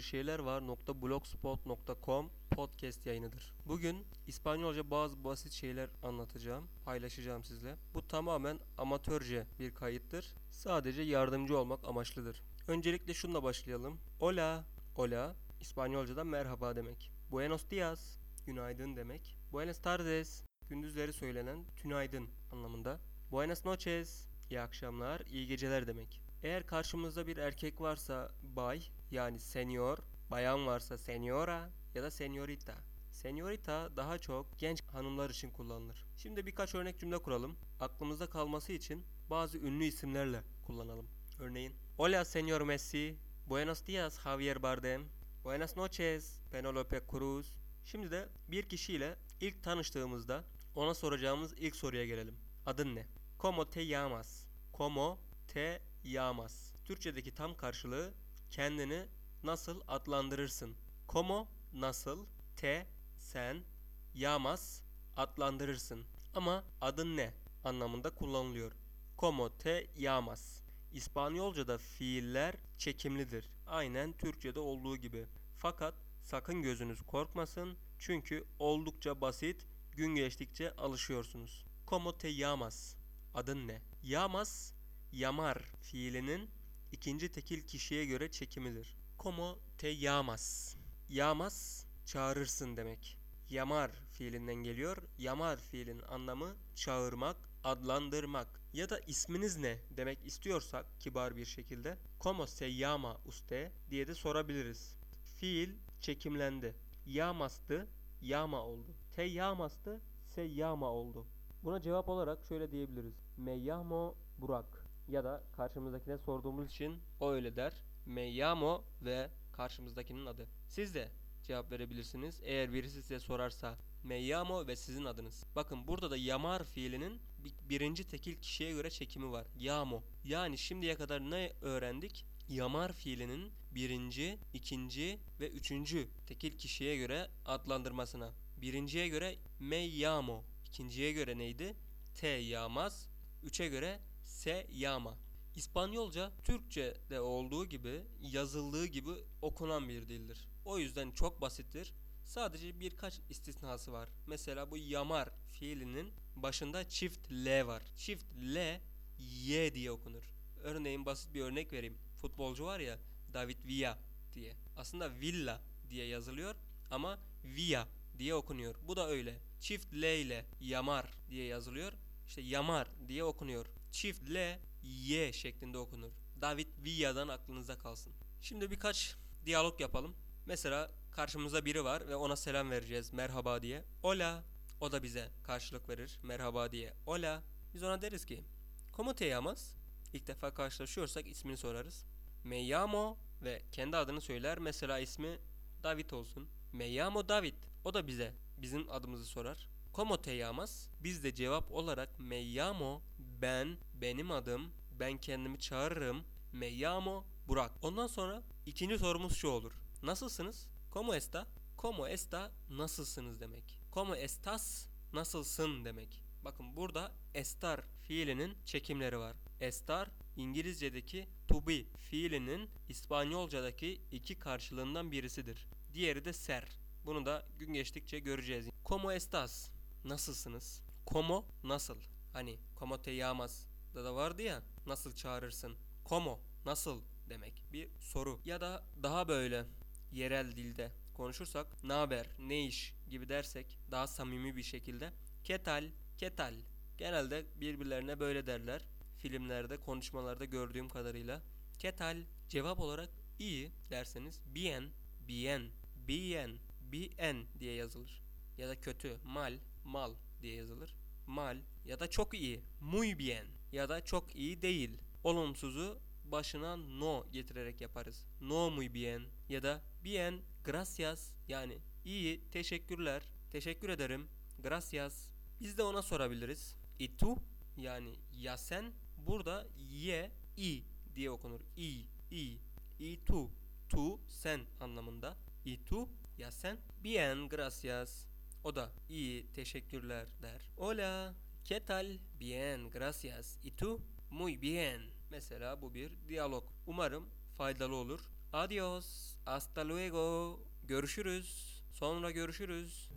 bir şeyler var .blogspot.com podcast yayınıdır. Bugün İspanyolca bazı basit şeyler anlatacağım, paylaşacağım sizle. Bu tamamen amatörce bir kayıttır. Sadece yardımcı olmak amaçlıdır. Öncelikle şunla başlayalım. Hola, hola İspanyolca'da merhaba demek. Buenos dias, günaydın demek. Buenas tardes, gündüzleri söylenen tünaydın anlamında. Buenas noches, iyi akşamlar, iyi geceler demek. Eğer karşımızda bir erkek varsa bay yani senior, bayan varsa seniora ya da senyorita. Senyorita daha çok genç hanımlar için kullanılır. Şimdi birkaç örnek cümle kuralım. Aklımızda kalması için bazı ünlü isimlerle kullanalım. Örneğin Hola señor Messi, Buenos días Javier Bardem, Buenas noches Penelope Cruz. Şimdi de bir kişiyle ilk tanıştığımızda ona soracağımız ilk soruya gelelim. Adın ne? Como te llamas? Como te llamas? Türkçedeki tam karşılığı kendini nasıl adlandırırsın? Como nasıl? Te sen llamas adlandırırsın. Ama adın ne anlamında kullanılıyor. Como te llamas? İspanyolca'da fiiller çekimlidir. Aynen Türkçe'de olduğu gibi. Fakat sakın gözünüz korkmasın çünkü oldukça basit, gün geçtikçe alışıyorsunuz. Como te llamas? Adın ne? Llamas, yamar fiilinin ikinci tekil kişiye göre çekimidir. Como te llamas? Llamas, çağırırsın demek. Yamar fiilinden geliyor. Yamar fiilin anlamı çağırmak, adlandırmak ya da isminiz ne demek istiyorsak kibar bir şekilde como se llama usted diye de sorabiliriz. Fiil çekimlendi. Llamas'tı, llama oldu. Te llamas'tı, se llama oldu. Buna cevap olarak şöyle diyebiliriz. Me llamo Burak ya da karşımızdakine sorduğumuz için o öyle der. Me llamo ve karşımızdakinin adı. Siz de cevap verebilirsiniz. Eğer birisi size sorarsa me llamo ve sizin adınız. Bakın burada da yamar fiilinin birinci tekil kişiye göre çekimi var. Yamo. Yani şimdiye kadar ne öğrendik? Yamar fiilinin birinci, ikinci ve üçüncü tekil kişiye göre adlandırmasına. Birinciye göre me llamo. İkinciye göre neydi? Te yağmaz. Üçe göre se yama. İspanyolca Türkçe'de olduğu gibi yazıldığı gibi okunan bir dildir. O yüzden çok basittir. Sadece birkaç istisnası var. Mesela bu yamar fiilinin başında çift L var. Çift L Y diye okunur. Örneğin basit bir örnek vereyim. Futbolcu var ya David Villa diye. Aslında Villa diye yazılıyor ama Villa diye okunuyor. Bu da öyle. Çift L ile yamar diye yazılıyor. İşte yamar diye okunuyor. Çift L Y şeklinde okunur. David Villa'dan aklınızda kalsın. Şimdi birkaç diyalog yapalım. Mesela karşımızda biri var ve ona selam vereceğiz merhaba diye. Hola. O da bize karşılık verir merhaba diye. Hola. Biz ona deriz ki ¿Cómo te llamas? İlk defa karşılaşıyorsak ismini sorarız. Me llamo ve kendi adını söyler. Mesela ismi David olsun. Me llamo David. O da bize bizim adımızı sorar. ¿Cómo te llamas? Biz de cevap olarak me llamo ben, benim adım, ben kendimi çağırırım. Me llamo Burak. Ondan sonra ikinci sorumuz şu olur. Nasılsınız? ¿Cómo está? ¿Cómo está? Nasılsınız demek. ¿Cómo estás? Nasılsın demek. Bakın burada estar fiilinin çekimleri var. Estar İngilizce'deki to be fiilinin İspanyolca'daki iki karşılığından birisidir. Diğeri de ser. Bunu da gün geçtikçe göreceğiz. ¿Cómo estás? Nasılsınız? ¿Cómo? Nasıl? Hani ¿Cómo te llamas? Da da vardı ya nasıl çağırırsın? ¿Cómo? Nasıl demek bir soru. Ya da daha böyle yerel dilde konuşursak ne haber, ne iş gibi dersek daha samimi bir şekilde ketal, ketal. Genelde birbirlerine böyle derler. Filmlerde, konuşmalarda gördüğüm kadarıyla. Ketal cevap olarak iyi derseniz bien, bien, bien, bien diye yazılır. Ya da kötü, mal, mal diye yazılır. Mal ya da çok iyi, muy bien ya da çok iyi değil. Olumsuzu başına no getirerek yaparız. No muy bien ya da bien gracias yani iyi teşekkürler teşekkür ederim gracias. Biz de ona sorabiliriz. Y tu yani ya sen burada ye i diye okunur. I i y tu tu sen anlamında. Y tu ya sen bien gracias. O da iyi teşekkürler der. Hola, ¿qué tal? Bien, gracias. ¿Y tú? Muy bien. Mesela bu bir diyalog. Umarım faydalı olur. Adios. Hasta luego. Görüşürüz. Sonra görüşürüz.